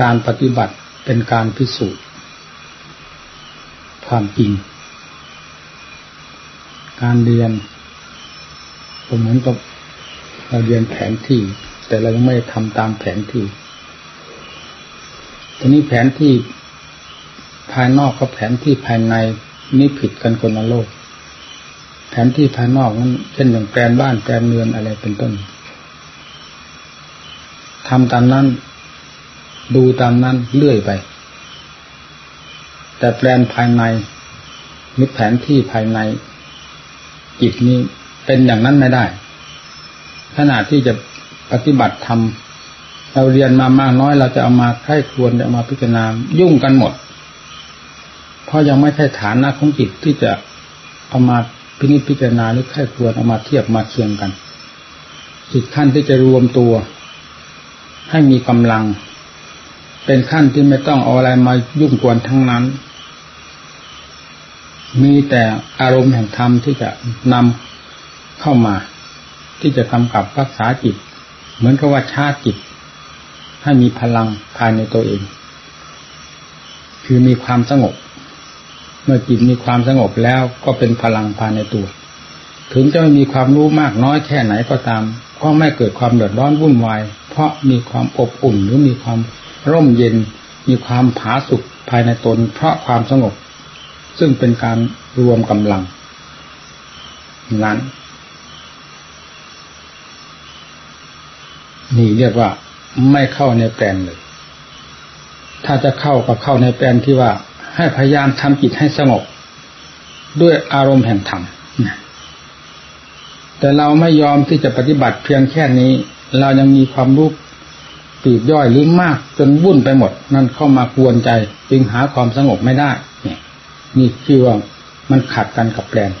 การปฏิบัติเป็นการพิสูจน์ ความจริง การเรียนก็เหมือนกับเราเรียนแผนที่ แต่เรายังไม่ทำตามแผนที่ทีนี้แผนที่ภายนอกกับแผนที่ภายในนี่ผิดกันคนละโลก แผนที่ภายนอกนั้นเช่นอย่างแปลนบ้านแปลนเรือนอะไรเป็นต้นทำตามนั้น ดูตามนั้นเลื่อยไป แต่แปลนภายในนึกแผนที่ภายในจิตนี้เป็นอย่างนั้นไม่ได้ขณะที่จะปฏิบัติทำเราเรียนมามากน้อย เราจะเอามาใคร่ควรจะเอามาพิจารณายุ่งกันหมด เพราะยังไม่ใช่ฐานะของจิตที่จะเอามาพินิจพิจารณาหรือใคร่ควรเอามาเทียบมาเคียงกันจิตขั้นที่จะรวมตัว ให้มีกำลัง เป็นขั้นที่ไม่ต้องเอาอะไรมายุ่งกวนทั้งนั้น มีแต่อารมณ์แห่งธรรมที่จะนำเข้ามา ที่จะกำกับรักษาจิต เหมือนกับว่าชาติจิต ให้มีพลังภายในตัวเอง คือมีความสงบ เมื่อจิตมีความสงบแล้วก็เป็นพลังภายในตัว ถึงจะไม่มีความรู้มากน้อยแค่ไหนก็ตามก็ไม่เกิดความเดือดร้อนวุ่นวาย เพราะมีความอบอุ่นหรือมีความ ร่มเย็นมีความผาสุกภายในตนเพราะความสงบ ซึ่งเป็นการรวมกำลัง นั้น นี่เรียกว่าไม่เข้าในแปลนเลย ถ้าจะเข้าก็เข้าในแปลนที่ว่าให้พยายามทำจิตให้สงบ ด้วยอารมณ์แห่งธรรมแต่เราไม่ยอมที่จะปฏิบัติเพียงแค่นี้ เรายังมีความรู้ ปีกย่อยหรือมากจนวุ่นไปหมด นั่นเข้ามากวนใจ จึงหาความสงบไม่ได้ เนี่ยนี่คือว่ามันขัดกันกับแปลน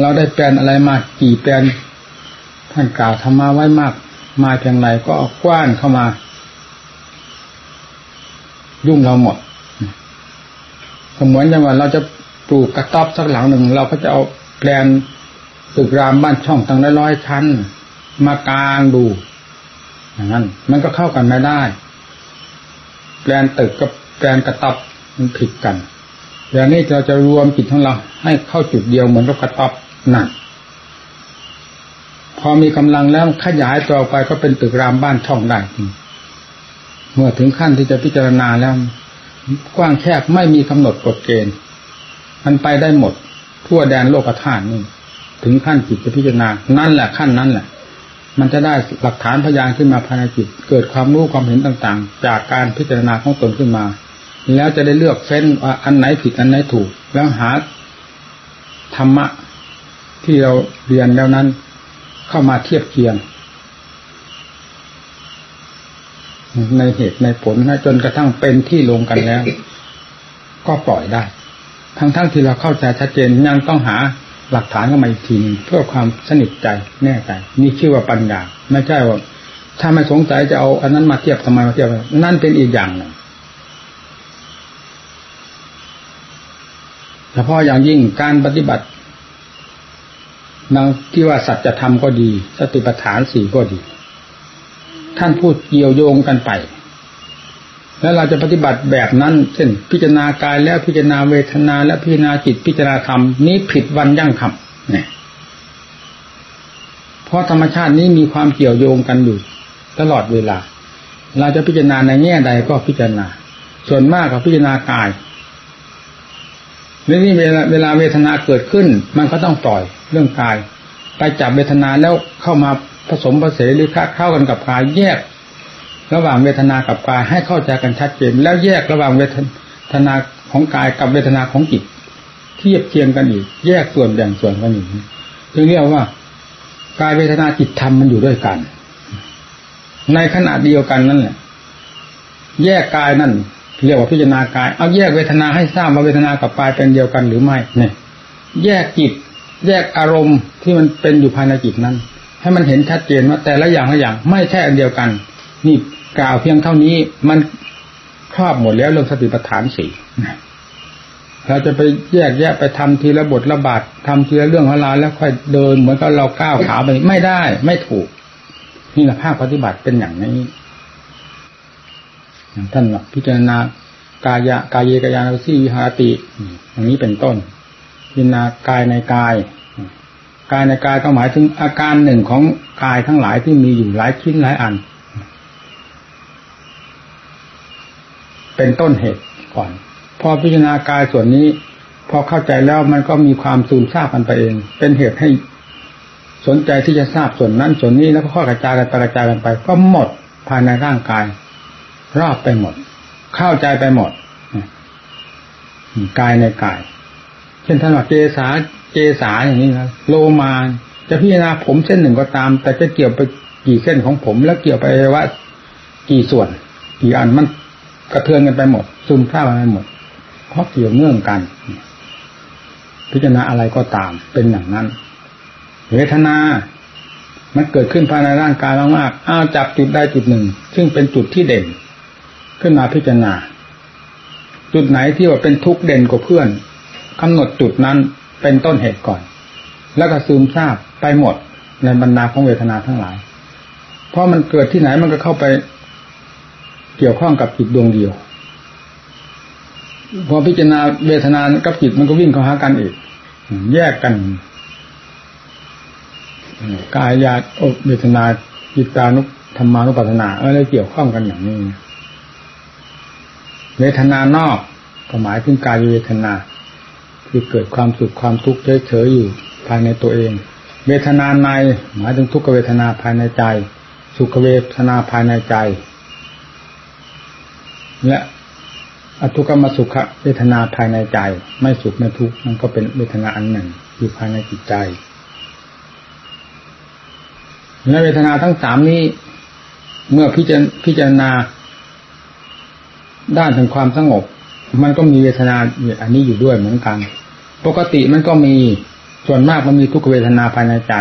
เราได้แปลนอะไรมากี่แปลนท่านกล่าวธรรมาไว้มาก มาเพียงไรก็กว้านเข้ามา ยุ่งเราหมดเหมือนอย่างว่าเราจะปลูกกระต๊อบสักหลังหนึ่ง เราก็จะเอาแปลนตึกรามบ้านช่องตั้งร้อยชั้น มากลางดู อย่างนั้น มันก็เข้ากันไม่ได้ แปลนตึกกับแปลนกระตับมันผิดกันอย่างนี้เราจะรวมจิตของเราให้เข้าจุดเดียวเหมือนกับกระตับนั่นพอมีกำลังแล้วขยายต่อไปก็เป็นตึกรามบ้านช่องได้เมื่อถึงขั้นที่จะพิจารณาแล้ว กว้างแคบไม่มีกำหนดกฎเกณฑ์ มันไปได้หมด ทั่วแดนโลกธาตุนี่ถึงขั้นจิตจะพิจารณา นั่นแหละขั้นนั้นแหละ มันจะได้หลักฐานพยานขึ้นมาภายในจิต เกิดความรู้ความเห็นต่างๆ จากการพิจารณาของตนขึ้นมา แล้วจะได้เลือกเฟ้นว่าอันไหนผิดอันไหนถูก แล้วหาธรรมะที่เราเรียนแล้วนั้น เข้ามาเทียบเคียง ในเหตุในผลจนกระทั่งเป็นที่ลงกันแล้ว ก็ปล่อยได้ ทั้งๆทที่เราเข้าใจชัดเจนยังต้องหา หลักฐานเข้ามาอีกทีนึงเพื่อความสนิทใจแน่ใจนี่ชื่อว่าปัญญา ไม่ใช่ว่า ถ้าไม่สงสัยจะเอาอันนั้นมาเทียบทำไมมาเทียบนั่นเป็นอีกอย่างหนึ่งเฉพาะอย่างยิ่งการปฏิบัตินังที่ว่าสัจธรรมก็ดี สติปัฏฐานสี่ก็ดี ท่านพูดเกี่ยวโยงกันไป แล้วเราจะปฏิบัติแบบนั้น เช่น พิจารณากายแล้วพิจารณาเวทนา และพิจารณาจิตพิจารณาธรรมนี้ผิดวันยั่งคำเนี่ยเพราะธรรมชาตินี้มีความเกี่ยวโยงกันอยู่ตลอดเวลา เราจะพิจารณาในแง่ใดก็พิจารณา ส่วนมากก็พิจารณากายในนี้เวลาเวลาเวทนาเกิดขึ้น มันก็ต้องปล่อยเรื่องกาย ไปจับเวทนาแล้วเข้ามาผสมผสมหรือค้าเข้ากันกับกายแยก ระหว่างเวทนากับกายให้เข้าใจกันชัดเจน แล้วแยกระหว่างเวทนาของกายกับเวทนาของจิตเทียบเทียงกันอีก แยกส่วนแบ่งส่วนกันอีกจึงเรียกว่ากายเวทนาจิตธรรมมันอยู่ด้วยกัน ในขณะเดียวกันนั่นแหละแยกกายนั่นเรียกว่าพิจารณากาย เอาแยกเวทนาให้ทราบว่าเวทนากับกายเป็นเดียวกันหรือไม่เนี่ย แยกจิต แยกอารมณ์ที่มันเป็นอยู่ภายในจิตนั้น ให้มันเห็นชัดเจนว่าแต่ละอย่างละอย่างไม่ใช่อันเดียวกัน นี่ กล่าวเพียงเท่านี้มันครอบหมดแล้วเรื่องสติปัฏฐานสี่เราจะไปแยกแยะไปทำทีละบทละบาททำทีละเรื่องของเราแล้วค่อยเดินเหมือนกับเราก้าวขาไปไม่ได้ ไม่ถูกนี่แหละภาคปฏิบัติเป็นอย่างนี้อย่างท่านพิจารณากายะกายเยกายานุสีวิหารติอย่างนี้เป็นต้นพิจารณากายในกาย กายในกายก็หมายถึงอาการหนึ่งของกายทั้งหลายที่มีอยู่หลายชิ้นหลายอัน เป็นต้นเหตุก่อน พอพิจารณากายส่วนนี้ พอเข้าใจแล้วมันก็มีความซูมทราบกันไปเอง เป็นเหตุให้สนใจที่จะทราบส่วนนั้นส่วนนี้แล้วก็ข้อกระจายกันกระจายกันไป ก็หมดภายในร่างกาย รอบไปหมด เข้าใจไปหมดกายในกาย เช่นท่านว่าเจสาเจสาอย่างนี้นะโลมาจะพิจารณาผมเส้นหนึ่งก็ตาม แต่จะเกี่ยวไปกี่เส้นของผม แล้วเกี่ยวไปว่า กี่ส่วน กี่อันมัน กระเทือนกันไปหมด ซึมซาบไปหมด เพราะเกี่ยวเนื่องกัน พิจารณาอะไรก็ตามเป็นอย่างนั้น เวทนา มันเกิดขึ้นภายในร่างกายมากๆอ้าวจับจุดใดจุดหนึ่ง ซึ่งเป็นจุดที่เด่น ขึ้นมาพิจารณา จุดไหนที่ว่าเป็นทุกข์เด่นกว่าเพื่อนกำหนดจุดนั้นเป็นต้นเหตุก่อน แล้วก็ซึมซาบไปหมดในบรรดาของเวทนาทั้งหลาย เพราะมันเกิดที่ไหนมันก็เข้าไป เกี่ยวข้องกับจิตดวงเดียว พอพิจารณาเวทนากับจิตมันก็วิ่งเข้าหากันอีกแยกกันกายญาติเวทนาจิตานุธรรมานุปัฏฐนาอะไรเกี่ยวข้องกันอย่างนี้เวทนานอกก็หมายถึงกายเวทนาคือเกิดความสุขความทุกข์เฉยๆอยู่ภายในตัวเอง เวทนาในหมายถึงทุกขเวทนาภายในใจ สุขเวทนาภายในใจ และอทุกขมสุขเวทนาภายในใจ ไม่สุขไม่ทุกข์มันก็เป็นเวทนาอันหนึ่ง อยู่ภายในจิตใจและเวทนาทั้งสามนี้ เมื่อพิจารพิจารณา ด้านถึงความสงบ มันก็มีเวทนาอันนี้อยู่ด้วยเหมือนกัน ปกติมันก็มีส่วนมากมันมีทุกเวทนาภายในใจ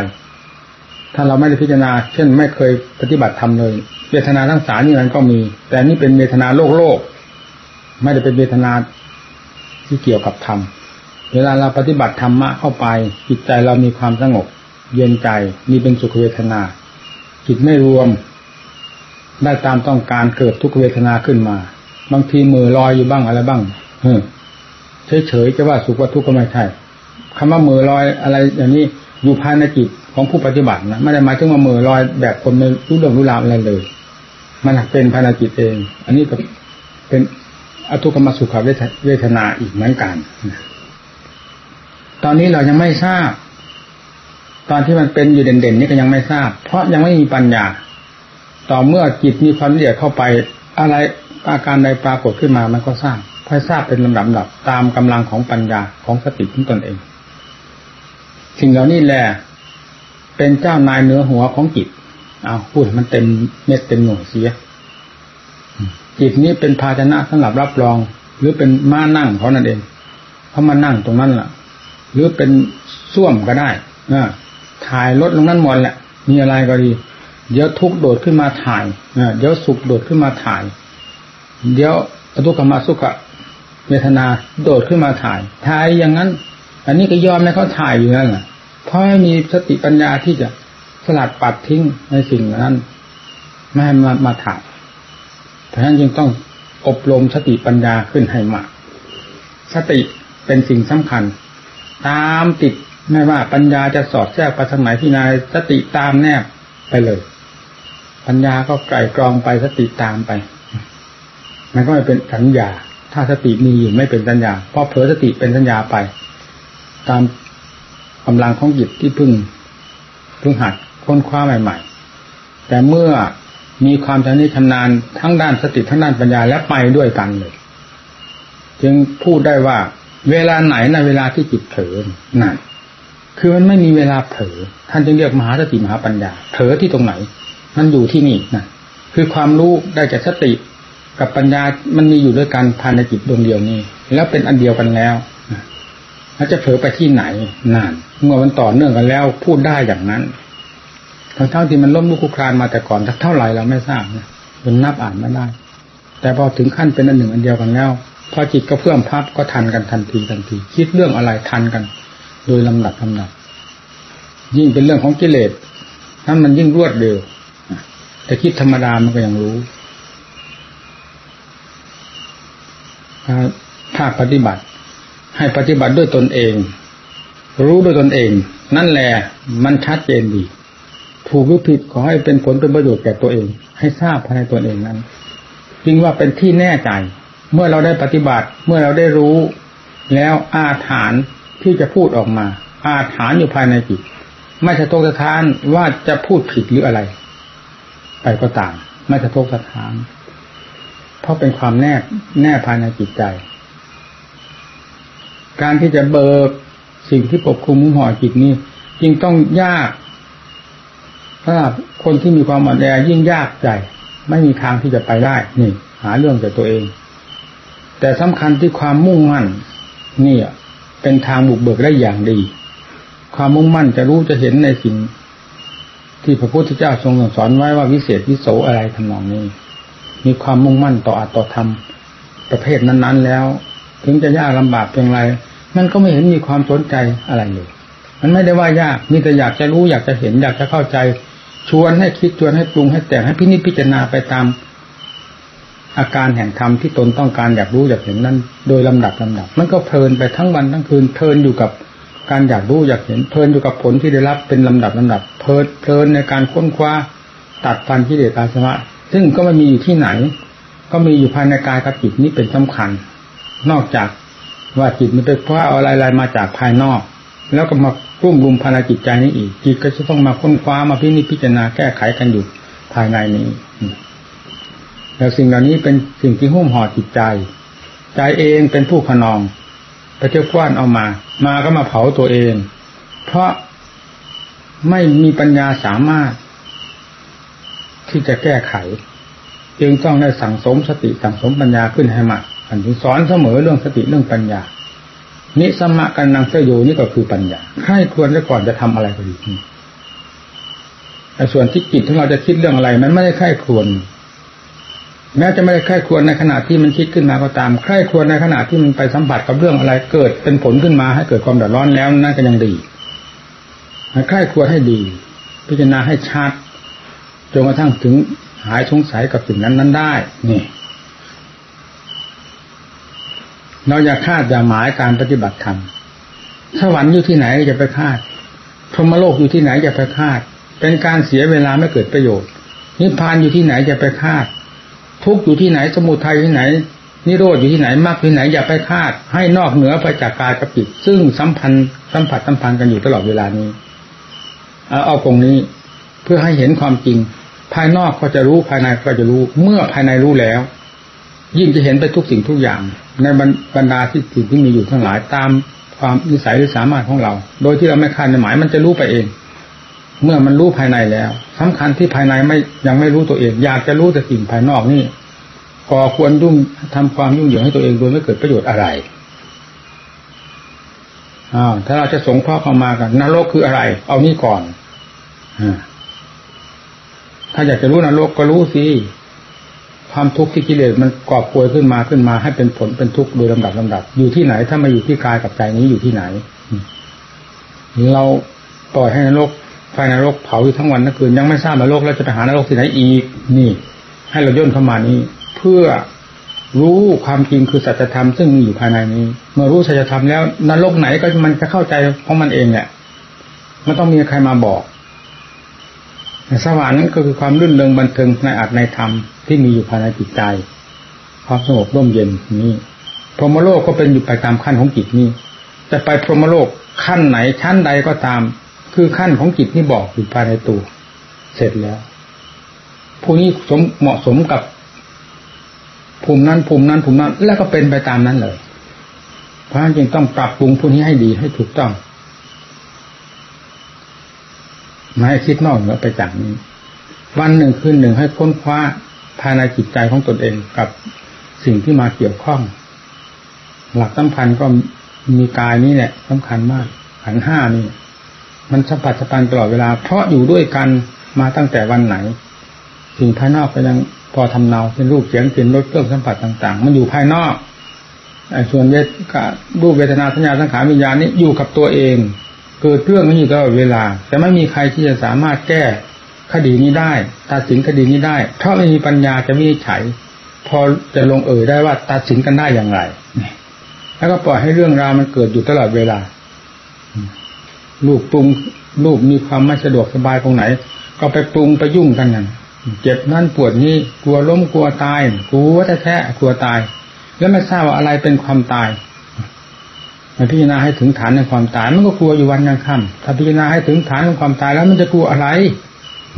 ถ้าเราไม่ได้พิจารณา เช่นไม่เคยปฏิบัติทำเลย เวทนาทั้งสามนี่มันก็มี แต่นี่เป็นเวทนาโลกโลก ไม่ได้เป็นเวทนาที่เกี่ยวกับธรรมเวลาเราปฏิบัติธรรมะเข้าไปจิตใจเรามีความสงบ เย็นใจนี่เป็นสุขเวทนา จิตไม่รวม ได้ตามต้องการเกิดทุกเวทนาขึ้นมา บางทีมือลอยอยู่บ้างอะไรบ้างเฉยเฉยจะว่าสุขว่าทุกข์ก็ไม่ใช่คำว่ามือลอยอะไรอย่างนี้อยู่ภายในจิตของผู้ปฏิบัตินะไม่ได้หมายถึงว่ามือลอยแบบคนไม่รู้เรื่องรู้ราวอะไรเลย มันเป็นภายในจิตเอง อันนี้ก็เป็นอทุกขมสุขเวทนาอีกเหมือนกัน ตอนนี้เรายังไม่ทราบ ตอนที่มันเป็นอยู่เด่นๆนี่ก็ยังไม่ทราบ เพราะยังไม่มีปัญญา ต่อเมื่อจิตมีความละเอียดเข้าไป อะไรอาการใดปรากฏขึ้นมามันก็ทราบค่อยทราบเป็นลำดับดับตามกำลังของปัญญาของสติของตนเอง สิ่งเหล่านี้แหละเป็นเจ้านายเนื้อหัวของจิต เอาพูดมันเต็มเม็ดเต็มหน่วยเสียจิตนี้เป็นภาชนะสำหรับรับรอง หรือเป็นม้านั่งเขานั่นเองเขามานั่งตรงนั้นล่ะ หรือเป็นส้วมก็ได้อถ่ายลดลงนั้นหมดแหละ มีอะไรก็ดี เดี๋ยวทุกโดดขึ้นมาถ่ายเดี๋ยวสุขโดดขึ้นมาถ่าย เดี๋ยวอทุกขมาสุขเวทนาโดดขึ้นมาถ่าย ถ่ายอย่างนั้น อันนี้ก็ยอมให้เขาถ่ายอยู่นั่นแหละเพราะไม่มีสติปัญญาที่จะ สลัดปัดทิ้งในสิ่งนั้นไม่ให้มามาถายเพราะฉะนั้นจึงต้องอบรมสติปัญญาขึ้นให้มากสติเป็นสิ่งสำคัญ ตามติดไม่ว่าปัญญาจะสอดแทรกไปทางไหนที่นายสติตามแนบไปเลย ปัญญาก็ไกลกรองไปสติตามไปมันก็ไม่เป็นสัญญา ถ้าสติมีอยู่ไม่เป็นสัญญาเพราะเผลอสติเป็นสัญญาไป ตามกำลังของจิตที่พึ่งพึ่งหัด ค้นคว้าใหม่ ๆ แต่เมื่อมีความชำนิชำนาญทั้งด้านสติทั้งด้านปัญญาและไปด้วยกันเลย จึงพูดได้ว่า เวลาไหนในเวลาที่จิตเผลอนั่นคือมันไม่มีเวลาเผลอท่านจึงเรียกมหาสติมหาปัญญาเผลอที่ตรงไหน มันอยู่ที่นี่นะคือความรู้ได้จากสติกับปัญญามันมีอยู่ด้วยกันภายในจิตดวงเดียวนี้ แล้วเป็นอันเดียวกันแล้วแล้วจะเผลอไปที่ไหนนาน เมื่อมันต่อเนื่องกันแล้ว พูดได้อย่างนั้น ทั้งเท่าที่มันล้มลุกคุกคลานมาแต่ก่อนเท่าไหร่เราไม่ทราบนะมันนับอ่านไม่ได้ แต่พอถึงขั้นเป็นอันหนึ่งอันเดียวกันแล้ว พอจิตก็เพื่อมพับก็ทันกันทันทีทันที คิดเรื่องอะไรทันกัน โดยลำดับลำดับ ยิ่งเป็นเรื่องของกิเลสนั้นมันยิ่งรวดเร็วแต่คิดธรรมดามันก็ยังรู้ภาคปฏิบัติ ให้ปฏิบัติด้วยตนเอง รู้ด้วยตนเอง นั่นแหละมันชัดเจนดี ถูกหรือผิดขอให้เป็นผลเป็นประโยชน์แก่ตัวเอง ให้ทราบภายในตัวเองนั้น จึงว่าเป็นที่แน่ใจ เมื่อเราได้ปฏิบัติ เมื่อเราได้รู้ แล้วอาถานที่จะพูดออกมา อาถานอยู่ภายในจิตไม่สะทกสะท้านว่าจะพูดผิดหรืออะไร ไปก็ตามไม่สะทกสะท้านเพราะเป็นความแน่แน่ภายในจิตใจ การที่จะเบิกสิ่งที่ปกคลุมมุมห่อจิตนี้ จึงต้องยาก ถ้าคนที่มีความอ่อนแอยิ่งยากใจ ไม่มีทางที่จะไปได้ นี่ หาเรื่องจากตัวเอง แต่สำคัญที่ความมุ่งมั่นนี่เป็นทางบุกเบิกได้อย่างดี ความมุ่งมั่นจะรู้จะเห็นในสิ่ง ที่พระพุทธเจ้าทรงสอนไว้ว่าวิเศษวิโสอะไรทำนองนี้ มีความมุ่งมั่นต่ออัตต่อธรรมประเภทนั้น ๆ แล้ว ถึงจะยากลำบากเพียงไรมันก็ไม่เห็นมีความสนใจอะไรเลย มันไม่ได้ว่ายาก มีแต่อยากจะรู้อยากจะเห็นอยากจะเข้าใจ ชวนให้คิดชวนให้ปรุงให้แต่งให้พินิจพิจารณาไปตาม อาการแห่งธรรมที่ตนต้องการอยากรู้อยากเห็นนั้น โดยลำดับลำดับ มันก็เพลินไปทั้งวันทั้งคืนเพลินอยู่กับการอยากรู้อยากเห็นเพลินอยู่กับผลที่ได้รับเป็นลำดับลำดับ เพลินเพลินในการค้นคว้าตัดฟันที่เดชอาสวะซึ่งก็ไม่มีอยู่ที่ไหน ก็มีอยู่ภายในกายกับจิตนี้เป็นสำคัญ นอกจากว่าจิตมันเป็นเพราะเอาอะไรๆมาจากภายนอก แล้วก็มารุ่มรุมภารจิตใจนี้อีก จิตก็จะต้องมาค้นคว้ามาพินิจพิจารณาแก้ไขกันอยู่ภายในนี้แล้วสิ่งเหล่านี้เป็นสิ่งที่หุ้มห่อจิตใจ ใจเองเป็นผู้ขนองไปเที่ยวกว้านเอามา มาก็มาเผาตัวเอง เพราะไม่มีปัญญาสามารถ ที่จะแก้ไข จึงต้องได้สั่งสมสติสั่งสมปัญญาขึ้นให้มากอันที่สอนเสมอเรื่องสติเรื่องปัญญา นิสมะกันนังเสยโยนี่ก็คือปัญญาให้ควรแล้วก่อนจะทำอะไรก็ดีแต่ส่วนที่จิตของเราจะคิดเรื่องอะไร มันไม่ได้ค่ควรแม้จะไม่ได้ค่ควรในขณะที่มันคิดขึ้นมาก็ตามค่ควรในขณะที่มันไปสัมผัสกับเรื่องอะไร เกิดเป็นผลขึ้นมาให้เกิดความเดือดร้อนแล้วนั่นก็ยังดีค่ควรให้ดี พิจารณาให้ชัดจนกระทั่งถึงหายสงสัยกับสิ่งนั้นนั้นได้ นี่ เราอย่าคาดอย่าหมายการปฏิบัติธรรมสวรรค์อยู่ที่ไหนจะไปคาดพรหมโลกอยู่ที่ไหนจะไปคาด เป็นการเสียเวลาไม่เกิดประโยชน์ นิพพานอยู่ที่ไหนจะไปคาด ทุกอยู่ที่ไหนสมุทัยที่ไหน นิโรธอยู่ที่ไหนมรรคที่ไหนอย่าไปคาด ให้นอกเหนือไปจากกายกับจิตซึ่งสัมพันธ์สัมผัสสัมพันธ์กันอยู่ตลอดเวลานี้เอาเอาตรงนี้เพื่อให้เห็นความจริง ภายนอกก็จะรู้ภายในก็จะรู้ เมื่อภายในรู้แล้ว ยิ่งจะเห็นไปทุกสิ่งทุกอย่าง ในบรรดาที่สิ่งที่มีอยู่ทั้งหลายตามความนิสัยหรือสามารถของเรา โดยที่เราไม่คาดหมายมันจะรู้ไปเอง เมื่อมันรู้ภายในแล้วสำคัญที่ภายในไม่ยังไม่รู้ตัวเอง อยากจะรู้แต่สิ่งภายนอกนี่ก่อควรยุ่งทำความยุ่งเหยิงให้ตัวเองโดยไม่เกิดประโยชน์อะไรอ้าวถ้าเราจะสงเคราะห์เข้ามากันนรกคืออะไร เอานี่ก่อนอถ้าอยากจะรู้นรกก็รู้สิ ความทุกข์ที่กิเลสมันก่อป่วยขึ้นมาขึ้นมาให้เป็นผลเป็นทุกข์โดยลำดับลำดับ อยู่ที่ไหนถ้ามาอยู่ที่กายกับใจนี้อยู่ที่ไหน เราปล่อยให้นรกไฟนรกเผาอยู่ทั้งวันทั้งคืนยังไม่ทราบนรกแล้วจะไปหานรกที่ไหนอีกนี่ ให้เราย่นเข้ามานี้ เพื่อรู้ความจริงคือสัจธรรมซึ่งมีอยู่ภายในนี้ เมื่อรู้สัจธรรมแล้วนรกไหนก็มันจะเข้าใจของมันเองเนี่ยมันต้องมีใครมาบอก สวรรค์ก็คือความรื่นเริงบันเทิงในอัตในธรรมที่มีอยู่ภายในจิตใจ ความสงบร่มเย็นนี้พรหมโลกก็เป็นอยู่ไปตามขั้นของจิตนี้จะไปพรหมโลกขั้นไหนชั้นใดก็ตาม คือขั้นของจิตนี่บอกอยู่ภายในตัวเสร็จแล้ว ผู้นี้สมเหมาะสมกับภูมินั้นภูมินั้นภูมินั้น แล้วก็เป็นไปตามนั้นเลย เพราะฉะนั้นจึงต้องปรับปรุงผู้นี้ให้ดีให้ถูกต้อง ไม่ให้คิดนอกเหนือไปจากนี้ วันหนึ่งคืนหนึ่งให้ค้นคว้าภายในจิตใจของตนเองกับสิ่งที่มาเกี่ยวข้อง หลักสำคัญก็มีกายนี้แหละสำคัญมากขันห้านี่ มันสัมผัสสัมพันธ์ตลอดเวลา เพราะอยู่ด้วยกันมาตั้งแต่วันไหน สิ่งภายนอกก็ยังพอทำเนาเป็นรูปเสียงกลิ่นรสเครื่องสัมผัสต่าง ๆ มันอยู่ภายนอกไอ้ส่วนเวทรูปเวทนาสัญญาสังขารวิญญาณนี้อยู่กับตัวเอง เกิดเรื่องนี้ตลอดเวลา แต่ไม่มีใครที่จะสามารถแก้คดีนี้ได้ ตัดสินคดีนี้ได้เพราไม่มีปัญญาจะวินิจฉัยพอจะลงเอ่ยได้ว่าตัดสินกันได้อย่างไรแล้วก็ปล่อยให้เรื่องราวมันเกิดอยู่ตลอดเวลาลูกปรุงลูกมีความไม่สะดวกสบายตรงไหน ก็ไปปรุงไปยุ่งกันนั่นเจ็บนั่นปวดนี้กลัวล้มกลัวตายกลัวแท้ๆกลัวตาย แล้วไม่ทราบว่าอะไรเป็นความตาย มันพิจารณาให้ถึงฐานในความตาย มันก็กลัวอยู่วันยังค่ำถ้าพิจารณาให้ถึงฐานของความตายแล้วมันจะกลัวอะไร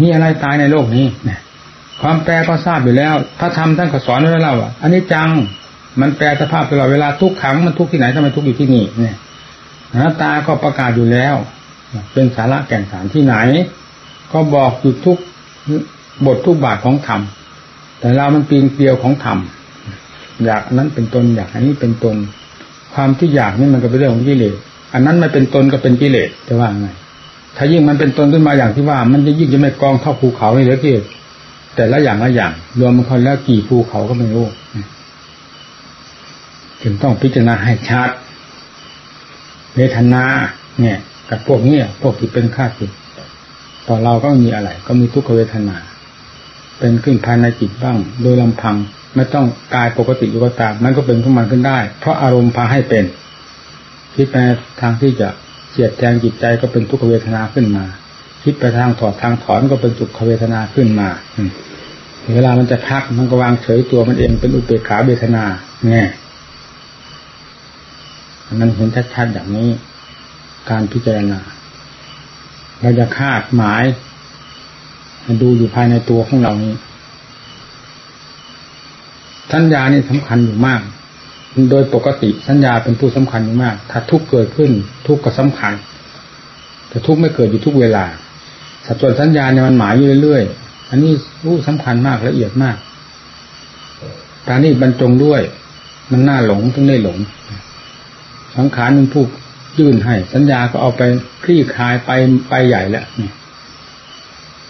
มีอะไรตายในโลกนี้เนี่ยความแปรก็ทราบอยู่แล้ว พระธรรมท่านก็สอนไว้แล้วอะอันนี้จังมันแปรสภาพตลอดเวลาทุกขังมันทุกที่ไหนทำไมทุกอยู่ที่นี่เนี่ยหน้าตาก็ประกาศอยู่แล้ว เป็นสาระแก่นสารที่ไหน ก็บอกอยู่ทุกบททุกบาทของธรรมแต่เรามันปีนเกลียวของธรรมอยากนั้นเป็นตนอยากอันนี้เป็นตน ความที่อยากนี่มันก็เป็นเรื่องของกิเลสอันนั้นไม่เป็นตนก็เป็นกิเลสจะว่าไงถ้ายิ่งมันเป็นตนขึ้นมาอย่างที่ว่า มันจะยิ่งจะไม่กองเท่าภูเขาเลยเหลือเกินแต่ละอย่างละอย่าง รวมมันคนแล้วกี่ภูเขาก็ไม่รู้จึงต้องพิจารณาให้ชัดเวทนา เนี่ย กับพวกเนี้ยพวกที่เป็นข้าศึกต่อเราก็มีอะไร ก็มีทุกขเวทนา เป็นขึ้นภายในจิตบ้าง โดยลำพัง ไม่ต้องกายปกติอยู่ก็ตามมันก็เป็นขึ้นมาขึ้นได้ เพราะอารมณ์พาให้เป็นคิดไปทางที่จะเสียดแทงจิตใจก็เป็นทุกขเวทนาขึ้นมา คิดไปทางถอดทางถอนก็เป็นสุขเวทนาขึ้นมาเวลามันจะพักมันก็วางเฉยตัวมันเองเป็นอุเบกขาเวทนาแง่มันเห็นชัดๆอย่างนี้ การพิจารณาเราจะคาดหมายดูอยู่ภายในตัวของเรานี้ สัญญานี่สำคัญอยู่มาก โดยปกติสัญญาเป็นผู้สำคัญอยู่มาก ถ้าทุกเกิดขึ้นทุกก็สำคัญ แต่ทุกไม่เกิดอยู่ทุกเวลา สัจจสัญญาเนี่ยมันหมายอยู่เรื่อยๆ อันนี้รู้สำคัญมากละเอียดมากการนี้บรรจงด้วย มันน่าหลงต้องได้หลง สังขารมันผู้ยื่นให้ สัญญาก็เอาไปคลี่คลายไปไปใหญ่แล้ว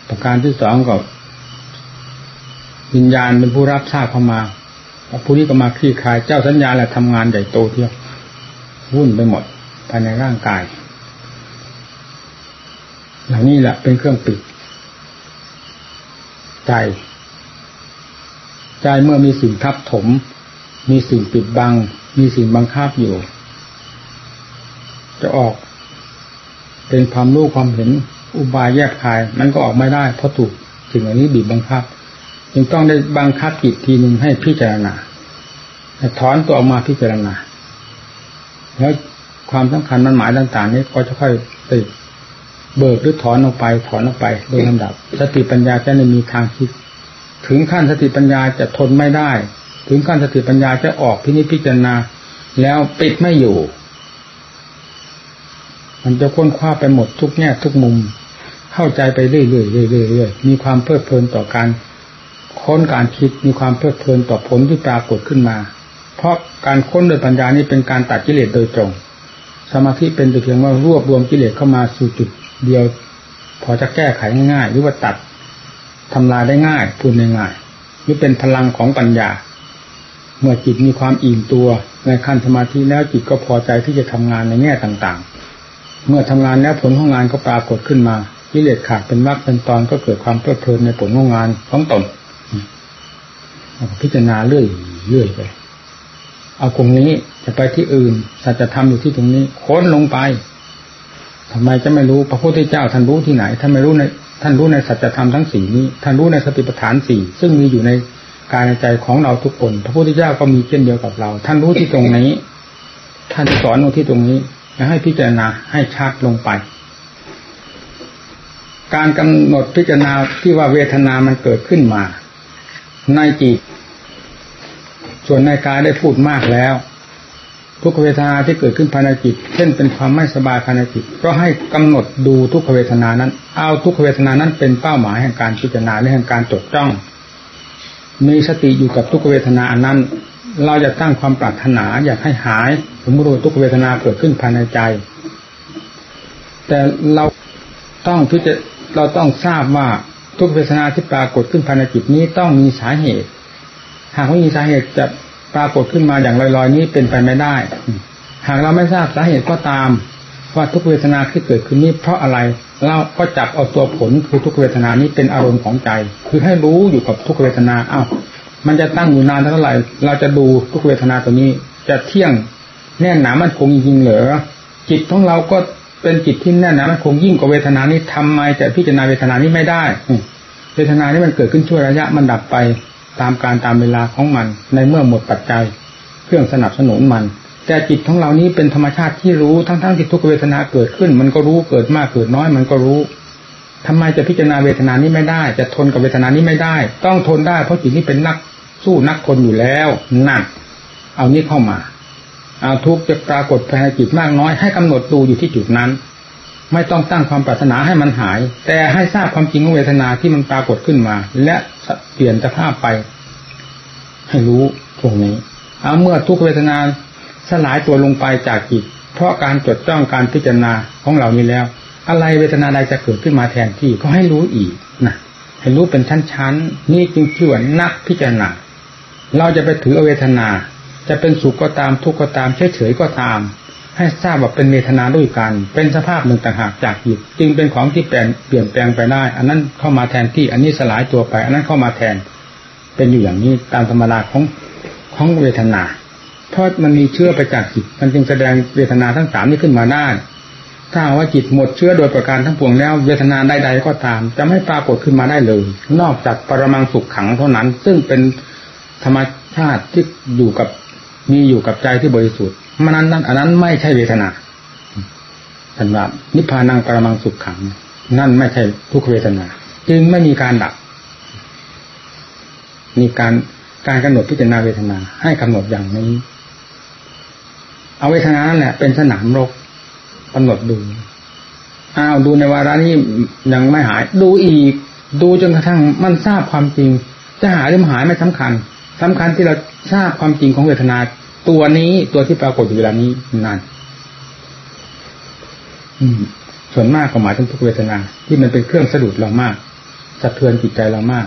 ประการที่สองก็วิญญาณเป็นผู้รับทราบเข้ามา ผู้นี้ก็มาคลี่คลายเจ้าสัญญาแหละทำงานใหญ่โตเที่ยววุ่นไปหมดภายในร่างกายเหล่านี้แหละเป็นเครื่องปิด ใจ ใจเมื่อมีสิ่งทับถม มีสิ่งปิดบัง มีสิ่งบังคับอยู่ จะออก เป็นความรู้ความเห็นอุบายแยบคาย มันก็ออกไม่ได้เพราะถูกสิ่งเหล่านี้บีบบังคับ จึงต้องได้บังคับจิตทีหนึ่งให้พิจารณาถอนตัวออกมาพิจารณา แล้วความสำคัญมันหมายต่างๆ นี้ก็จะค่อยติดเบิกหรือถอนออกไป ถอนออกไป โดยลำดับ สติปัญญาจะไม่มีทางคิด ถึงขั้นสติปัญญาจะทนไม่ได้ ถึงขั้นสติปัญญาจะออกพินิจพิจารณา แล้วปิดไม่อยู่ มันจะค้นคว้าไปหมดทุกแง่ทุกมุม เข้าใจไปเรื่อยๆเรื่อยๆมีความเพลิดเพลินต่อการ ค้นการคิดมีความเพลิดเพลินต่อผลที่ปรากฏขึ้นมา เพราะการค้นโดยปัญญานี้เป็นการตัดกิเลสโดยตรง สมาธิเป็นแต่เพียงว่ารวบรวมกิเลสเข้ามาสู่จุดเดียว พอจะแก้ไขง่ายๆหรือว่าตัดทำลายได้ง่ายพูดง่ายๆนี่เป็นพลังของปัญญา เมื่อจิตมีความอิ่มตัวในขั้นสมาธิแล้วจิตก็พอใจที่จะทำงานในแง่ต่างๆ เมื่อทำงานแล้วผลของงานก็ปรากฏขึ้นมากิเลสขาดเป็นมรรคเป็นตอนก็เกิดความเพลิดเพลินในผลของงานของตน พิจารณาเรื่อยเรื่อยไป เอาตรงนี้จะไปที่อื่นสัจธรรมอยู่ที่ตรงนี้ค้นลงไปทำไมจะไม่รู้พระพุทธเจ้าท่านรู้ที่ไหนท่านไม่รู้ในท่านรู้ในสัจธรรมทั้งสี่นี้ท่านรู้ในสติปัฏฐานสี่ซึ่งมีอยู่ในกายในใจของเราทุกคน พระพุทธเจ้าก็มีเช่นเดียวกับเรา ท่านรู้ที่ตรงนี้ ท่านสอนลงที่ตรงนี้และให้พิจารณาให้ชัดลงไป การกำหนดพิจารณาที่ว่าเวทนามันเกิดขึ้นมา ในจิต ส่วนในกายได้พูดมากแล้ว ทุกขเวทนาที่เกิดขึ้นภายในจิต เช่นเป็นความไม่สบายภายในจิต ก็ให้กำหนดดูทุกขเวทนานั้น เอาทุกขเวทนานั้นเป็นเป้าหมายแห่งการพิจารณาและแห่งการจดจ้อง มีสติอยู่กับทุกขเวทนาอันนั้น เราจะตั้งความปรารถนาอยากให้หาย สมมติว่าทุกขเวทนาเกิดขึ้นภายในใจ แต่เราต้องพิจเราต้องทราบว่า ทุกเวทนาที่ปรากฏขึ้นภายในจิตนี้ต้องมีสาเหตุ หากไม่มีสาเหตุจะปรากฏขึ้นมาอย่างลอยๆนี้เป็นไปไม่ได้ หากเราไม่ทราบสาเหตุก็ตาม ว่าทุกเวทนาที่เกิดขึ้นนี้เพราะอะไรเราก็จับเอาตัวผลคือทุกเวทนานี้เป็นอารมณ์ของใจ คือให้รู้อยู่กับทุกเวทนาอ้าวมันจะตั้งอยู่นานเท่าไหร่ เราจะดูทุกเวทนาตัวนี้ จะเที่ยงแน่นหนามันคงจริงเหรอจิตของเราก็ เป็นจิตที่แน่นหนามันคงยิ่งกว่าเวทนานี้ทำไมจะพิจารณาเวทนานี้ไม่ได้เวทนานี้มันเกิดขึ้นชั่วระยะมันดับไปตามการตามเวลาของมัน ในเมื่อหมดปัจจัย เครื่องสนับสนุนมัน แต่จิตของเรานี้เป็นธรรมชาติที่รู้ทั้งๆทที่ทุกเวทนาเกิดขึ้น มันก็รู้เกิดมากเกิดน้อยมันก็รู้ทำไมจะพิจารณาเวทนานี้ไม่ได้ จะทนกับเวทนานี้ไม่ได้ ต้องทนได้เพราะจิตนี้เป็นนักสู้นักทนอยู่แล้วนั่นเอานี้เข้ามา ทุกจะปรากฏภายในจิตมากน้อยให้กำหนดดูอยู่ที่จุดนั้น ไม่ต้องตั้งความปรารถนาให้มันหาย แต่ให้ทราบความจริงของเวทนาที่มันปรากฏขึ้นมา และเปลี่ยนสภาพไป ให้รู้ตรงนี้เอาเมื่อทุกเวทนาสลายตัวลงไปจากจิต เพราะการจดจ้องการพิจารณาของเหล่านี้แล้ว อะไรเวทนาใดจะเกิดขึ้นมาแทนที่ก็ให้รู้อีกนะให้รู้เป็นชั้นๆนี่จึงชื่อว่านักพิจารณา เราจะไปถือเวทนา จะเป็นสุขก็ตามทุกข์ก็ตามเฉยๆก็ตาม ให้ทราบว่าเป็นเวทนาด้วยกัน เป็นสภาพหนึ่งต่างหากจากจิตจึงเป็นของที่เปลี่ยนเปลี่ยนแปลงไปได้ อันนั้นเข้ามาแทนที่อันนี้สลายตัวไป อันนั้นเข้ามาแทน เป็นอยู่อย่างนี้ตามธรรมดาของของเวทนาเพราะมันมีเชื้อไปจากจิต มันจึงแสดงเวทนาทั้งสามนี้ขึ้นมาได้ถ้าว่าจิตหมดเชื้อโดยประการทั้งปวงแล้ว เวทนาใดๆก็ตาม จะไม่ปรากฏขึ้นมาได้เลย นอกจากปรมังสุขขังเท่านั้น ซึ่งเป็นธรรมชาติที่อยู่กับ มีอยู่กับใจที่บริสุทธิ์มันนั้นนั้นอันนั้นไม่ใช่เวทนาสำหรับนิพพานังปรมังสุขขัง นั่นไม่ใช่ทุกเวทนา จึงไม่มีการดับมีการการกำหนดพิจารณาเวทนา ให้กำหนดอย่างนี้ เอาเวทนานั่นแหละเป็นสนามรบกำหนดดูอ้าวดูในวาระนี้ยังไม่หาย ดูอีก ดูจนกระทั่งมันทราบความจริง จะหายหรือไม่หายไม่สำคัญ สำคัญที่เราทราบความจริงของเวทนาตัวนี้ตัวที่ปรากฏอยู่เวลานี้นั่นส่วนมากก็หมายถึงทุกเวทนา ที่มันเป็นเครื่องสะดุดเรามากสะเทือนจิตใจเรามาก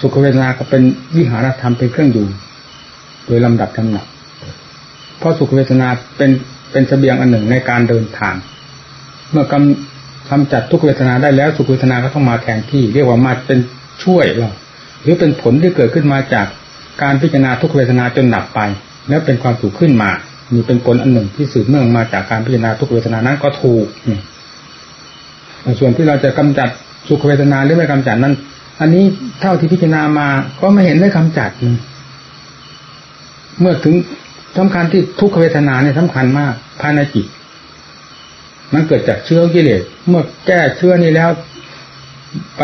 สุขเวทนาก็เป็นวิหารธรรมเป็นเครื่องอยู่ โดยลำดับลำดับเพราะสุขเวทนาเป็นเป็นเสบียงอันหนึ่งในการเดินทาง เมื่อกำทำจัดทุกเวทนาได้แล้ว สุขเวทนาก็ต้องมาแทนที่ เรียกว่ามาเป็นช่วยเราหรือเป็นผลที่เกิดขึ้นมาจาก การพิจารณาทุกเวทนาจนดับไป แล้วเป็นความสุขขึ้นมามีเป็นผลอันหนึ่งที่สืบเนื่องมาจากการพิจารณาทุกเวทนานั้นก็ถูกส่วนที่เราจะกำจัดสุขเวทนาหรือไม่กำจัดนั้น อันนี้เท่าที่พิจารณามาก็ไม่เห็นได้กำจัดเมื่อถึงสำคัญที่ทุกเวทนาเนี่ยสำคัญมากภายในจิต มันเกิดจากเชื้อกิเลสเมื่อแก้เชื้อนี้แล้ว ไป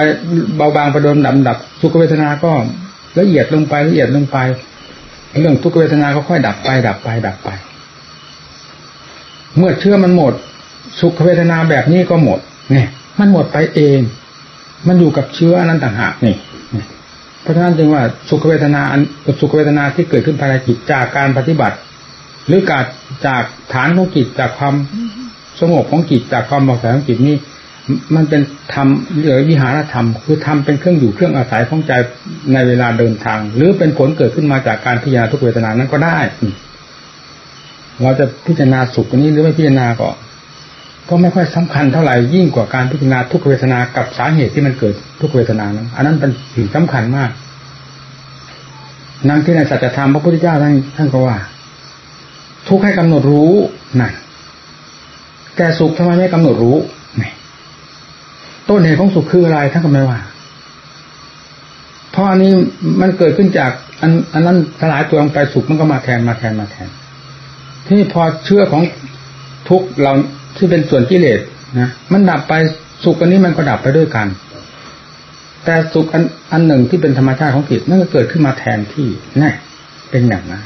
เบาบางประดมดำดับสุขเวทนาก็ ละเอียดลงไปละเอียดลงไป เรื่องทุกเวทนาก็ค่อยดับไป ดับไป ดับไป เมื่อเชื่อมันหมด สุขเวทนาแบบนี้ก็หมดเนี่ยมันหมดไปเอง มันอยู่กับเชื้อนั้นต่างหากนี่เพราะฉะนั้นจึงว่าสุขเวทนาสุขเวทนาที่เกิดขึ้นภายในจิตจากการปฏิบัติ หรือการจากฐานของจิตจากความสงบของจิตจากความเบาใสของจิตนี้ มันเป็นธรรมหรือวิหารธรรม คือธรรมเป็นเครื่องอยู่เครื่องอาศัยของใจในเวลาเดินทาง หรือเป็นผลเกิดขึ้นมาจากการพิจารณาทุกเวทนานั้นก็ได้ เราจะพิจารณาสุขนี้หรือไม่พิจารณาก็ ก็ไม่ค่อยสำคัญเท่าไหร่ยิ่งกว่าการพิจารณาทุกเวทนากับสาเหตุที่มันเกิดทุกเวทนานั้น อันนั้นเป็นสิ่งสำคัญมากนั่งที่ในสัจธรรมพระพุทธเจ้าท่านท่านก็ว่า ทุกให้กำหนดรู้นั่นแต่สุขทำไมไม่กำหนดรู้นี่ ต้นเหตุของสุขคืออะไรท่านก็ไม่ว่า เพราะอันนี้มันเกิดขึ้นจาก อันอันนั้นสลายตัวลงไปสุขมันก็มาแทนมาแทนมาแทน ที่พอเชื่อของทุกเราที่เป็นส่วนกิเลสนะมันดับไปสุขอันนี้มันก็ดับไปด้วยกัน แต่สุขอันอันหนึ่งที่เป็นธรรมชาติของจิตนั่นก็เกิดขึ้นมาแทนที่นี่เป็นอย่างนั้น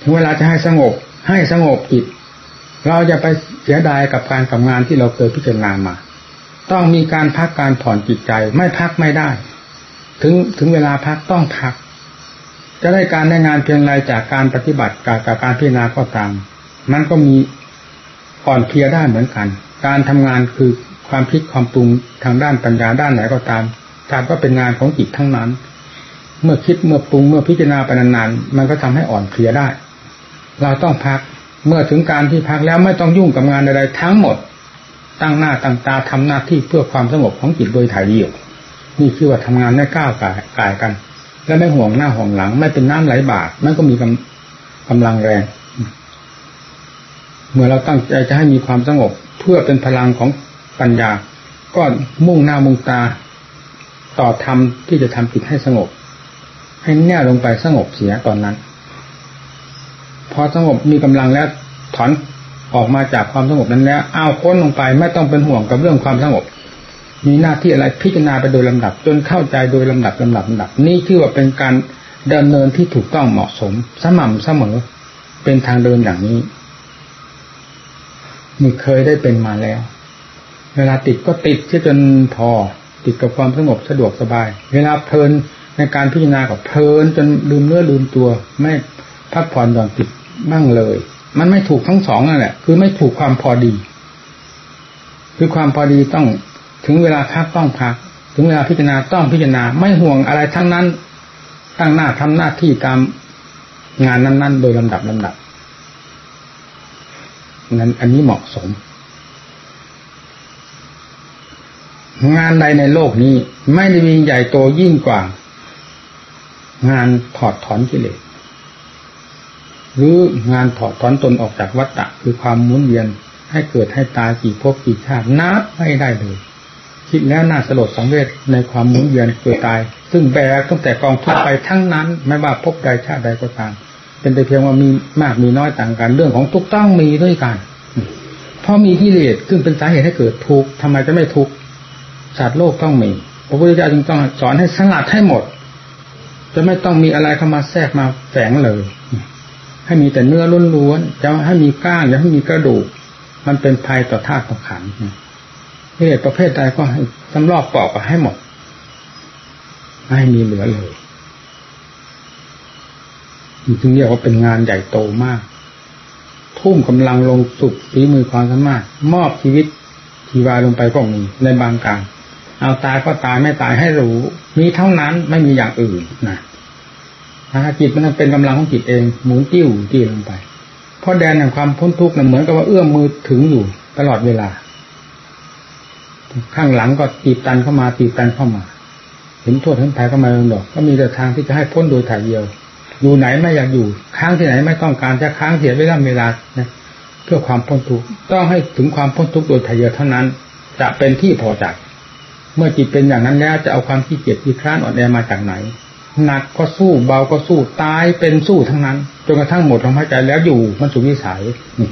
ถึงเวลาจะให้สงบให้สงบจิต เราจะไปเสียดายกับการทำงานที่เราเคยพิจารณามา ต้องมีการพักการผ่อนจิตใจ ไม่พักไม่ได้ ถึงถึงเวลาพักต้องพัก จะได้การได้งานเพียงไรจากการปฏิบัติกับการพิจารณาก็ตาม มันก็มีอ่อนเพลียได้เหมือนกัน การทำงานคือความคิดความปรุงทางด้านปัญญาด้านไหนก็ตามตามก็เป็นงานของจิตทั้งนั้น เมื่อคิดเมื่อปรุงเมื่อพิจารณาไปนานๆมันก็ทำให้อ่อนเพลียได้ เราต้องพัก เมื่อถึงการที่พักแล้วไม่ต้องยุ่งกับงานใดๆทั้งหมด ตั้งหน้าตั้งตาทำหน้าที่เพื่อความสงบของจิตโดยถ่ายเดียวนี่คือว่าทำงานไม่ก้าวกายกายกัน และไม่ห่วงหน้าห่วงหลัง ไม่เป็นน้ำไหลบากมันก็มีกำกำลังแรง เมื่อเราตั้งใจจะให้มีความสงบเพื่อเป็นพลังของปัญญา ก็มุ่งหน้ามุ่งตา ต่อธรรมที่จะทำจิตให้สงบ ให้แน่ลงไปสงบเสียตอนนั้น อสงบมีกำลังแล้วถอนออกมาจากความสงบนั้นแล้วเอาค้นลงไปไม่ต้องเป็นห่วงกับเรื่องความสงบ มีหน้าที่อะไรพิจารณาไปโดยลำดับ จนเข้าใจโดยลำดับลำดับลำดับ นี่คือว่าเป็นการดำเนินที่ถูกต้องเหมาะสม สม่ำเสมอ เป็นทางเดินอย่างนี้นี่เคยได้เป็นมาแล้ว เวลาติดก็ติดที่จนพอ ติดกับความสงบสะดวกสบาย เวลาเพลินในการพิจารณากับเพลินจนลืมเนื้อลืมตัว ไม่พักผ่อนหย่อนติด บ้างเลย มันไม่ถูกทั้งสองนั่นแหละ คือไม่ถูกความพอดี คือความพอดีต้องถึงเวลาพักต้องพัก ถึงเวลาพิจารณาต้องพิจารณา ไม่ห่วงอะไรทั้งนั้น ตั้งหน้าทำหน้าที่ตามงานนั้น ๆ โดยลำดับลำดับนั้นอันนี้เหมาะสม งานใดในโลกนี้ ไม่ได้มีใหญ่โตยิ่งกว่า งานถอดถอนกิเลส หรืองานถอดถอนตนออกจากวัฏฏะคือความหมุนเวียนให้เกิดให้ตายกี่ภพกี่ชาตินับไม่ได้เลย คิดแล้วน่าสลดสังเวชในความหมุนเวียนเกิดตาย ซึ่งแบกตั้งแต่กองทุกไปทั้งนั้น ไม่ว่าภพใดชาติใดก็ตามเป็นแต่เพียงว่ามีมากมีน้อยต่างกันเรื่องของทุกต้องมีด้วยกันเพราะมีกิเลสซึ่งเป็นสาเหตุให้เกิดทุกข์ทำไมจะไม่ทุกข์สัตว์โลกต้องมีพระพุทธเจ้าจึงต้องสอนให้สลัดให้หมด จะไม่ต้องมีอะไรเข้ามาแทรกมาแฝงเลย ให้มีแต่เนื้อล้วนๆจะให้มีก้างอย่าให้มีกระดูก มันเป็นภัยต่อธาตุต่อขันกิเลสประเภทใดก็ให้สำรอกปอกให้หมดไม่ให้มีเหลือเลยจึงเรียกว่าเป็นงานใหญ่โตมาก ทุ่มกำลังลงสุดฝีมือความสามารถ มอบชีวิตชีวาลงไปก็มีในบางการเอาตายก็ตายไม่ตายให้รู้ มีเท่านั้นไม่มีอย่างอื่นนะ จิตมันเป็นกำลังของจิตเองหมุนติ้วติ้วลงไป เพราะแดนแห่งความพ้นทุกข์เหมือนกับว่าเอื้อมมือถึงอยู่ตลอดเวลา ข้างหลังก็ตีบตันเข้ามาตีบตันเข้ามา เห็นโทษเห็นภัยเข้ามาลงดอก ก็มีแต่ทางที่จะให้พ้นโดยถ่ายเดียว อยู่ไหนไม่อยากอยู่ ค้างที่ไหนไม่ต้องการจะค้างเสียเวลาเวลานะเพื่อความพ้นทุกข์ต้องให้ถึงความพ้นทุกข์โดยทะเยอเท่านั้น จะเป็นที่พอใจเมื่อจิตเป็นอย่างนั้นแล้วจะเอาความขี้เกียจขี้คร้านอ่อนแอมาจากไหน หนักก็สู้เบาก็สู้ตายเป็นสู้ทั้งนั้นจนกระทั่งหมดลมหายใจแล้วอยู่มันสุวิสัยนี่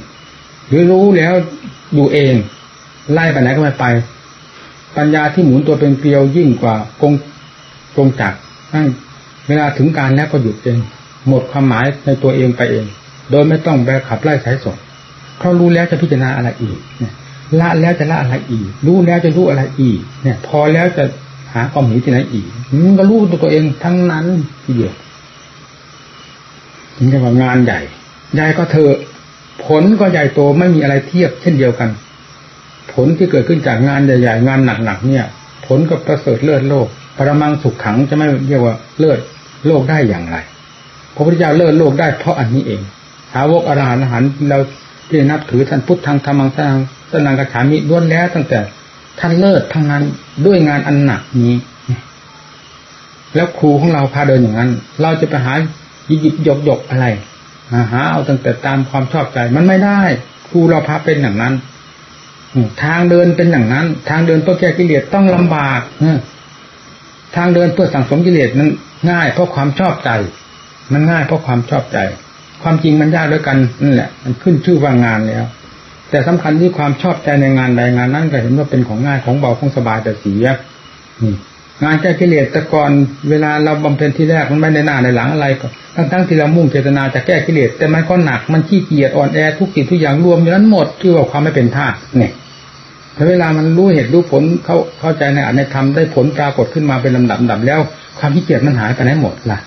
หรือรู้แล้วอยู่เอง ไล่ไปไหนก็ไม่ไป ปัญญาที่หมุนตัวเป็นเกลียวยิ่งกว่ากงกงจักรเวลาถึงการแล้วก็หยุดเอง หมดความหมายในตัวเองไปเอง โดยไม่ต้องแบกขับไล่สายส่งเพรารู้แล้วจะพิจารณาอะไรอีกเนี่ยละแล้วจะละอะไรอีก รู้แล้วจะรู้อะไรอีก เนี่ย พอแล้วจะ หาความหนีที่ไหนอีกมันก็รู้ตัวตัวเองทั้งนั้นทีเดียวถึงจะว่างานใหญ่ใหญ่ก็เถอะผลก็ใหญ่โตไม่มีอะไรเทียบเช่นเดียวกัน ผลที่เกิดขึ้นจากงานใหญ่ๆงานหนักๆเนี่ย ผลก็ประเสริฐเลิศโลก ปรมังสุขขังจะไม่เรียกว่าเลิศโลกได้อย่างไรพระพุทธเจ้าเลิศโลกได้เพราะอันนี้เอง สาวกอรหันต์อรหันเราที่นับถือท่านพุทธทางธรรมังสนังสนังกระฉามิล้วนแล้วตั้งแต่ ท่านเลิศทั้งนั้นด้วยงานอันหนักนี้ แล้วครูของเราพาเดินอย่างนั้น เราจะไปหายิบยกยกอะไรหาเอาตั้งแต่ตามความชอบใจมันไม่ได้ ครูเราพาเป็นอย่างนั้นทางเดินเป็นอย่างนั้น ทางเดินเพื่อแก้กิเลสต้องลำบากทางเดินเพื่อสั่งสมกิเลสนั้นง่ายเพราะความชอบใจ มันง่ายเพราะความชอบใจ ความจริงมันยากด้วยกันนั่นแหละ มันขึ้นชื่อว่างานแล้ว แต่สำคัญที่ความชอบใจในงานใดงานนั้นก็เห็นว่าเป็นของง่ายของเบาของสบายแต่เสียนี่งานแก้กิเลสแต่ก่อนเวลาเราบำเพ็ญที่แรกมันไม่ในหน้าในหลังอะไรก็ทั้งทั้งที่เรามุ่งเจตนาจะแก้กิเลสแต่มันก็หนักมันขี้เกียจอ่อนแอทุกสิ่งทุกอย่างรวมอยู่นั้นหมดที่ว่าความไม่เป็นท่าเนี่ยแต่เวลามันรู้เหตุรู้ผลเขาเข้าใจในอันในธรรมได้ผลปรากฏขึ้นมาเป็นลำดับดับแล้ว ความขี้เกียจมันหายไปไหนหมดล่ะ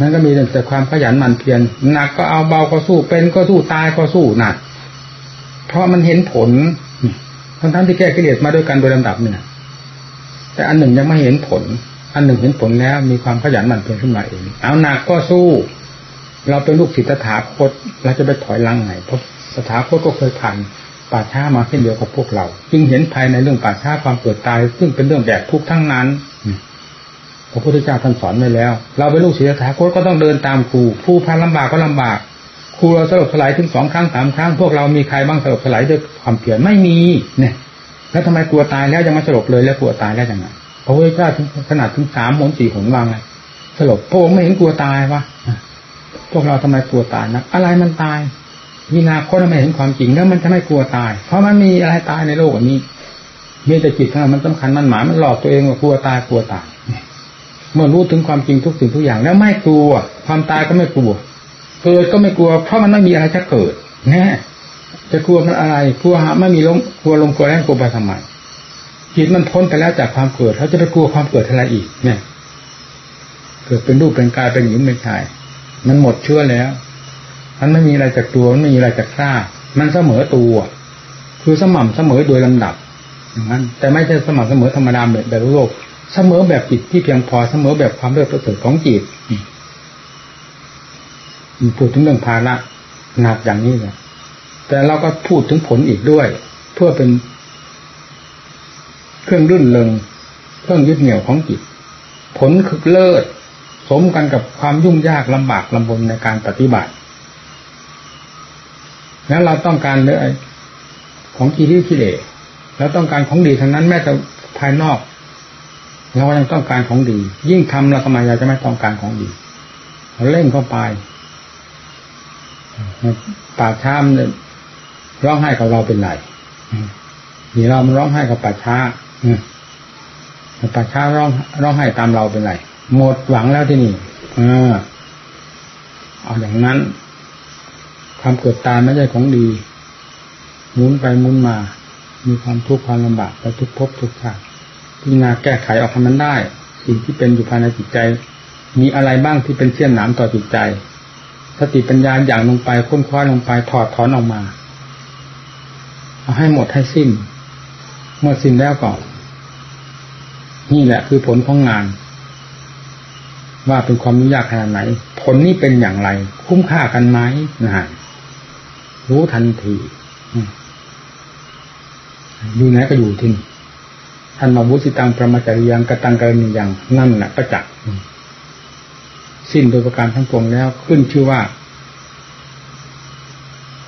มันก็มีแต่ความขยันหมั่นเพียรหนักก็เอาเบาก็สู้เป็นก็สู้ตายก็สู้หนัก เพราะมันเห็นผล ทั้งทั้งที่แก้กิเลสมาด้วยกันโดยลำดับเนี่ยแต่อันหนึ่งยังไม่เห็นผล อันหนึ่งเห็นผลแล้ว มีความขยันหมั่นเพียรขึ้นมาเองเอาหนักก็สู้ เราเป็นลูกศิษย์ถาคตเราจะไปถอยลังไหนเพราะสถาคตก็เคยผ่านป่าช้ามาเช่นเดียวกับพวกเรา จึงเห็นภายในเรื่องป่าช้าความเกิดตาย ซึ่งเป็นเรื่องแบบทุกทั้งนั้นพระพุทธเจ้าท่านสอนไว้แล้ว เราเป็นลูกศิษย์ถาคตก็ต้องเดินตามครูครูพาลำบากก็ลำบาก รูเราสลบสลายถึงสองครั้งสามครั้งพวกเรามีใครบ้างสลบสลายด้วยความเพียรไม่มีเนี่ย แล้วทำไมกลัวตายแล้วยังมาสลบเลยแล้วกลัวตายแล้วยังไงพระพุทธเจ้าถึงขนาดถึงสามหนสี่หนวางไงสลบพระองค์ไม่เห็นกลัวตายวะพวกเราทำไมกลัวตายนะอะไรมันตายวินาคตไม่เห็นความจริงแล้วมันจะไม่กลัวตาย เพราะมันมีอะไรตายในโลกอันนี้มีแต่จิตเท่านั้นมันสำคัญมันหมายมันหลอกตัวเองว่ากลัวตายกลัวตายเมื่อรู้ถึงความจริงทุกสิ่งทุกอย่างแล้วไม่กลัว ความตายก็ไม่กลัว เกิดก็ไม่กลัว เพราะมันไม่มีอะไรจะเกิดแน่จะกลัวมันอะไรกลัวหาไม่มีลมกลัวลมกลัวแรงกลัวไปทำไมจิตมันพ้นไปแล้วจากความเกิดเขาจะไปกลัวความเกิดอะไรอีก เนี่ย เกิดเป็นรูปเป็นกายเป็นหญิงเป็นชาย มันหมดเชื่อแล้วมันไม่มีอะไรจากตัวมันไม่มีอะไรจากข้ามันเสมอตัว คือสม่ำเสมอโดยลำดับอย่างนั้น แต่ไม่ใช่สม่ำเสมอธรรมดาแบบแบบโลก เสมอแบบจิตที่เพียงพอเสมอแบบความเลิศประเสริฐของจิต พูดถึงเรื่องภาระหนักอย่างนี้เลยแต่เราก็พูดถึงผลอีกด้วย เพื่อเป็น เครื่องรื่นเริงเครื่องยึดเหนี่ยวของจิต ผลคือเลิศสมกันกับความยุ่งยากลำบากลำบนในการปฏิบัติ แล้วเราต้องการเนื้อของกิริกิเลสแล้วต้องการของดีทั้งนั้นแม้แต่ภายนอก เรายังต้องการของดี ยิ่งทำเราทำไมเราจะไม่ต้องการของดี เราเล่นเข้าไป ป่าช้ามเนี่ยร้องไห้กับเราเป็นไรนี่เรามันร้องไห้กับป่าช้าป่าช้าร้องร้องไห้ตามเราเป็นไรหมดหวังแล้วที่นี่อเอาอย่างนั้นความเกิดตายไม่ใช่ของดีหมุนไปหมุนมา มีความทุกข์ความลำบากและทุกภพทุกชาติพิจารณาแก้ไขออกให้มันได้ สิ่งที่เป็นอยู่ภายในจิตใจ มีอะไรบ้างที่เป็นเชี่ยนหนามต่อจิตใจ สติปัญญาอย่างลงไปค้นคว้าลงไปถอดถอนออกมา เอาให้หมดให้สิ้นเมื่อสิ้นแล้วก็นี่แหละคือผลของงาน ว่าเป็นความยุ่งยากขนาดไหน ผลนี้เป็นอย่างไร คุ้มค่ากันไหมนะรู้ทันทีอยู่ไหนก็อยู่ที่นี่ท่านมาบุสิตังประมาจริยังกตังกรณียังนั่นแหละประจักษ์ สิ้นโดยประการทั้งปวงแล้วขึ้นชื่อว่า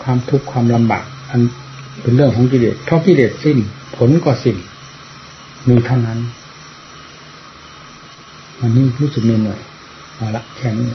ความทุกข์ความลำบากอันเป็นเรื่องของกิเลสเพราะกิเลสสิ้น ผลก็สิ้นมีเท่านั้นวันนี้รู้สึกเหนื่อยเอาละแค่นี้